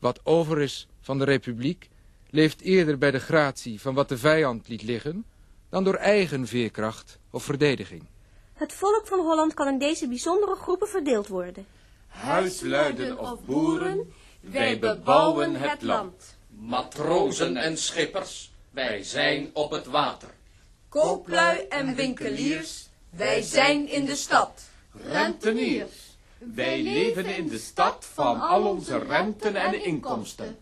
Wat over is van de republiek leeft eerder bij de gratie van wat de vijand liet liggen, dan door eigen veerkracht of verdediging. Het volk van Holland kan in deze bijzondere groepen verdeeld worden. Huisluiden of boeren, wij bebouwen het land. Matrozen en schippers, wij zijn op het water. Kooplui en winkeliers, wij zijn in de stad. Renteniers, wij leven in de stad van al onze renten en inkomsten.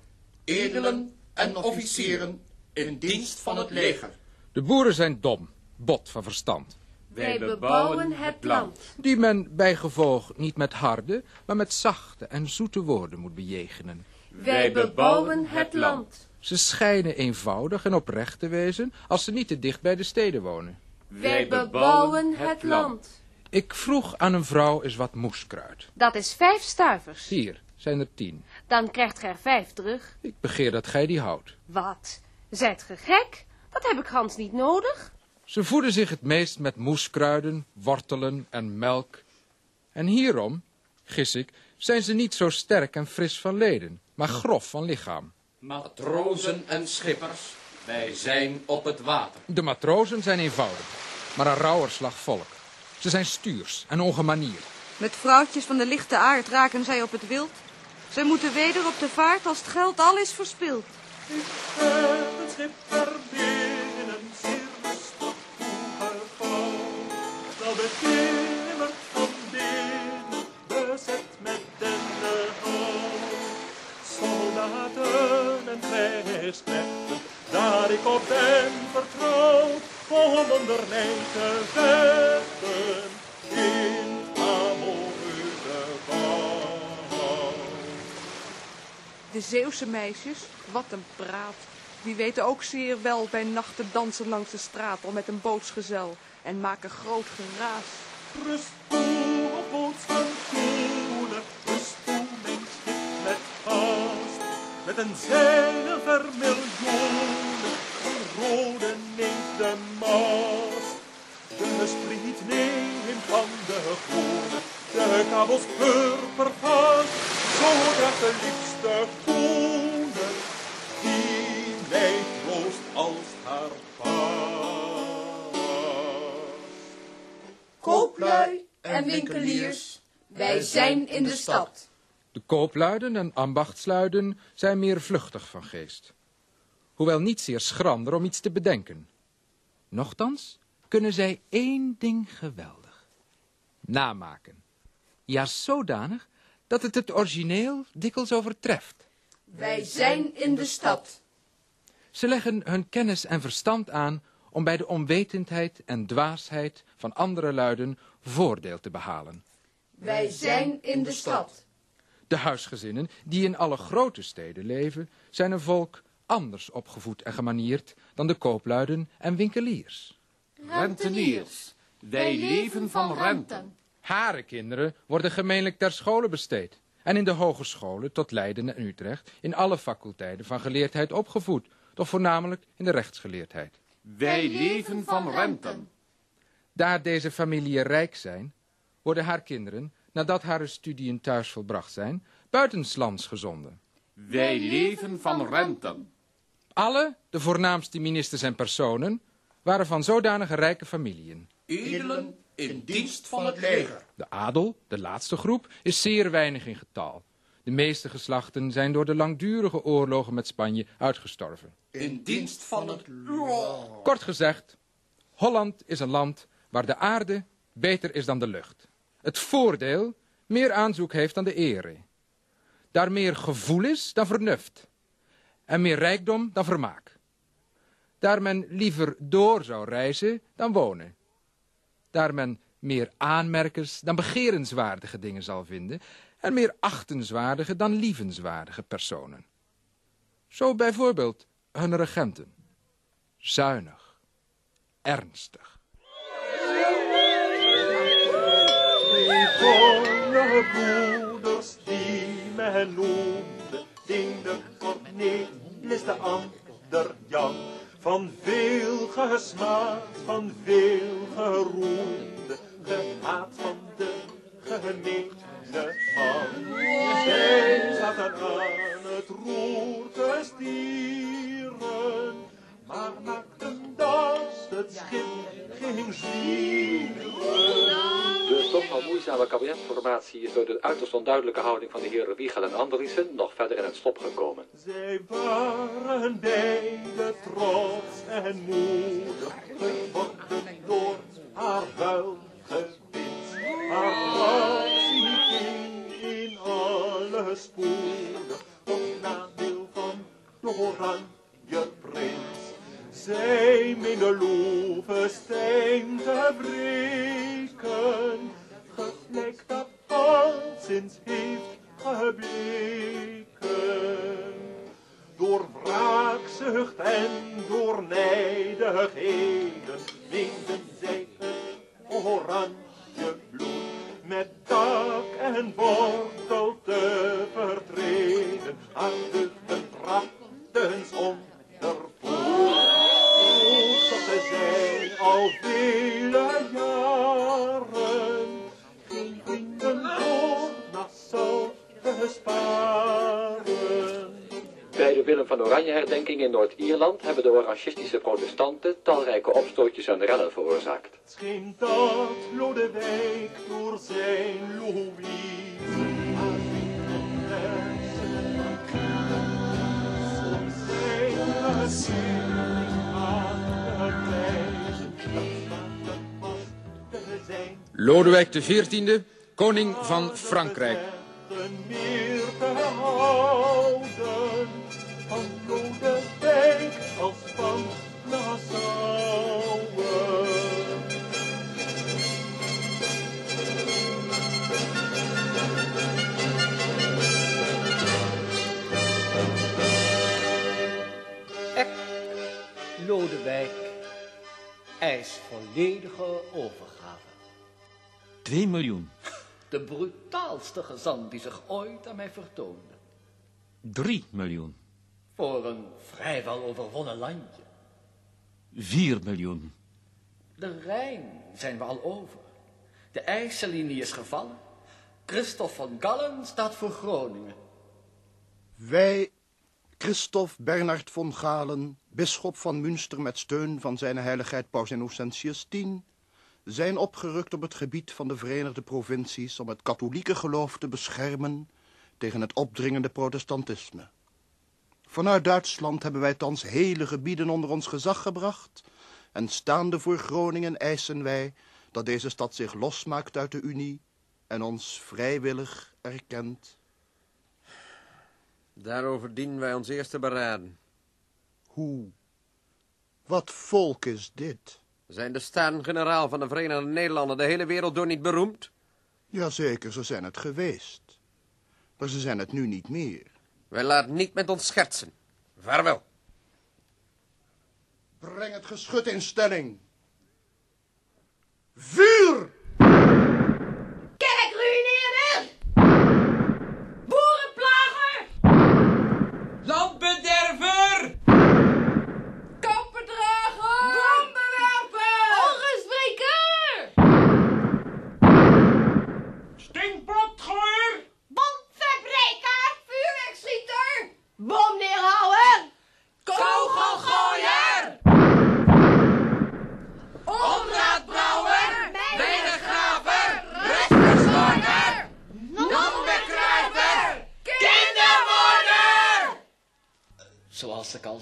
Edelen en officieren in dienst van het leger. De boeren zijn dom, bot van verstand. Wij bebouwen het land. Die men bijgevolg niet met harde, maar met zachte en zoete woorden moet bejegenen. Wij bebouwen het land. Ze schijnen eenvoudig en oprecht te wezen als ze niet te dicht bij de steden wonen. Wij bebouwen het land. Ik vroeg aan een vrouw eens wat moeskruid. Dat is vijf stuivers. Hier zijn er tien. Dan krijgt gij er vijf terug. Ik begeer dat gij die houdt. Wat? Zijt ge gek? Dat heb ik gans niet nodig. Ze voeden zich het meest met moeskruiden, wortelen en melk. En hierom, gis ik, zijn ze niet zo sterk en fris van leden, maar grof van lichaam. Matrozen en schippers, wij zijn op het water. De matrozen zijn eenvoudig, maar een rauwerslag volk. Ze zijn stuurs en ongemanierd. Met vrouwtjes van de lichte aard raken zij op het wild. Zij moeten weder op de vaart als het geld al is verspild. Ik heb het schip verbinnen, zeer rustig toegegaan. Dat betimmerd van binnen, bezet met dennenhout. Soldaten en krijgsknechten, daar ik op ben vertrouwd, om onder mij te De Zeeuwse meisjes, wat een praat. Die weten ook zeer wel bij nacht te dansen langs de straat al met een bootsgezel en maken groot geraas. Rust toe op boots van rust toe mijn schip met haast. Met een zeilen vermiljoenen, een rode neemt de mast. De spriet neemt van de groene, de kabels purper vast. Zo de liefste en winkeliers, wij zijn in de stad. De koopluiden en ambachtsluiden zijn meer vluchtig van geest. Hoewel niet zeer schrander om iets te bedenken. Nochtans kunnen zij één ding geweldig. Namaken. Ja, zodanig dat het het origineel dikwijls overtreft. Wij zijn in de stad. Ze leggen hun kennis en verstand aan om bij de onwetendheid en dwaasheid van andere luiden voordeel te behalen. Wij zijn in de stad. De huisgezinnen die in alle grote steden leven, zijn een volk anders opgevoed en gemanierd dan de koopluiden en winkeliers. Renteniers, wij leven van renten. Hare kinderen worden gemeenlijk ter schole besteed en in de hogescholen tot Leiden en Utrecht in alle faculteiten van geleerdheid opgevoed, toch voornamelijk in de rechtsgeleerdheid. Wij leven van renten. Daar deze familieën rijk zijn, worden haar kinderen, nadat haar studiën thuis volbracht zijn, buitenslands gezonden. Wij leven van renten. Alle, de voornaamste ministers en personen, waren van zodanige rijke familiën. Edelen in dienst van het leger. De adel, de laatste groep, is zeer weinig in getal. De meeste geslachten zijn door de langdurige oorlogen met Spanje uitgestorven. In dienst van het... Kort gezegd, Holland is een land waar de aarde beter is dan de lucht. Het voordeel meer aanzoek heeft dan de ere. Daar meer gevoel is dan vernuft. En meer rijkdom dan vermaak. Daar men liever door zou reizen dan wonen. Daar men meer aanmerkers dan begerenswaardige dingen zal vinden. En meer achtenswaardige dan lievenswaardige personen. Zo bijvoorbeeld hun regenten. Zuinig. Ernstig. Die men de schip ging zwieren. De toch al moeizame kabinetformatie is door de uiterst onduidelijke houding van de heren Wiegel en Andriessen nog verder in het stop gekomen. Zij waren beide trots en moedig geworden door haar welgebied. Haar actie ging in alle spoedig tot nadeel van de oranje. Zij Loevestein te breken, gelijk dat sinds heeft gebleken. Door wraakzucht en door nijdigheden meenden zij het oranje de Willem van Oranje herdenking in Noord-Ierland hebben de orangistische protestanten talrijke opstootjes en rellen veroorzaakt. Scheen dat Lodewijk door zijn Louis Lodewijk XIV, koning van Frankrijk. Lodewijk, eis volledige overgave. 2 miljoen. De brutaalste gezant die zich ooit aan mij vertoonde. 3 miljoen. Voor een vrijwel overwonnen landje. 4 miljoen. De Rijn zijn we al over. De IJssellinie is gevallen. Christophe van Gallen staat voor Groningen. Wij, Christophe Bernard von Galen, bisschop van Münster met steun van zijn heiligheid Paus Innocentius X, zijn opgerukt op het gebied van de Verenigde Provincies om het katholieke geloof te beschermen tegen het opdringende protestantisme. Vanuit Duitsland hebben wij thans hele gebieden onder ons gezag gebracht en staande voor Groningen eisen wij dat deze stad zich losmaakt uit de Unie en ons vrijwillig erkent. Daarover dienen wij ons eerst te beraden. Hoe? Wat volk is dit? Zijn de Staten-Generaal van de Verenigde Nederlanden de hele wereld door niet beroemd? Jazeker, ze zijn het geweest. Maar ze zijn het nu niet meer. Wij laten niet met ons schertsen. Vaarwel. Breng het geschut in stelling. Vuur!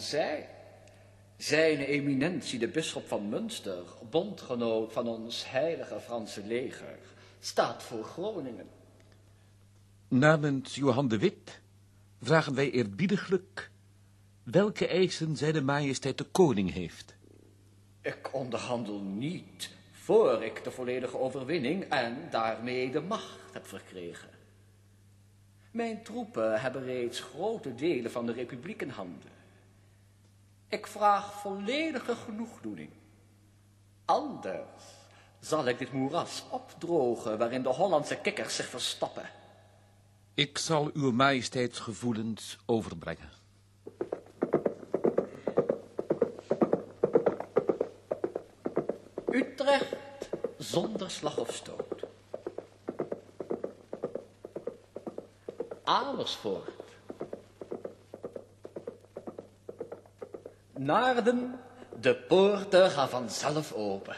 Zei. Zijn eminentie de bisschop van Münster, bondgenoot van ons heilige Franse leger, staat voor Groningen. Namens Johan de Wit vragen wij eerbiediglijk welke eisen zij de majesteit de koning heeft. Ik onderhandel niet voor ik de volledige overwinning en daarmee de macht heb verkregen. Mijn troepen hebben reeds grote delen van de republiek in handen. Ik vraag volledige genoegdoening. Anders zal ik dit moeras opdrogen waarin de Hollandse kikkers zich verstappen. Ik zal uw majesteitsgevoelens overbrengen. Utrecht zonder slag of stoot. Amersfoort Naarden, de poorten gaan vanzelf open.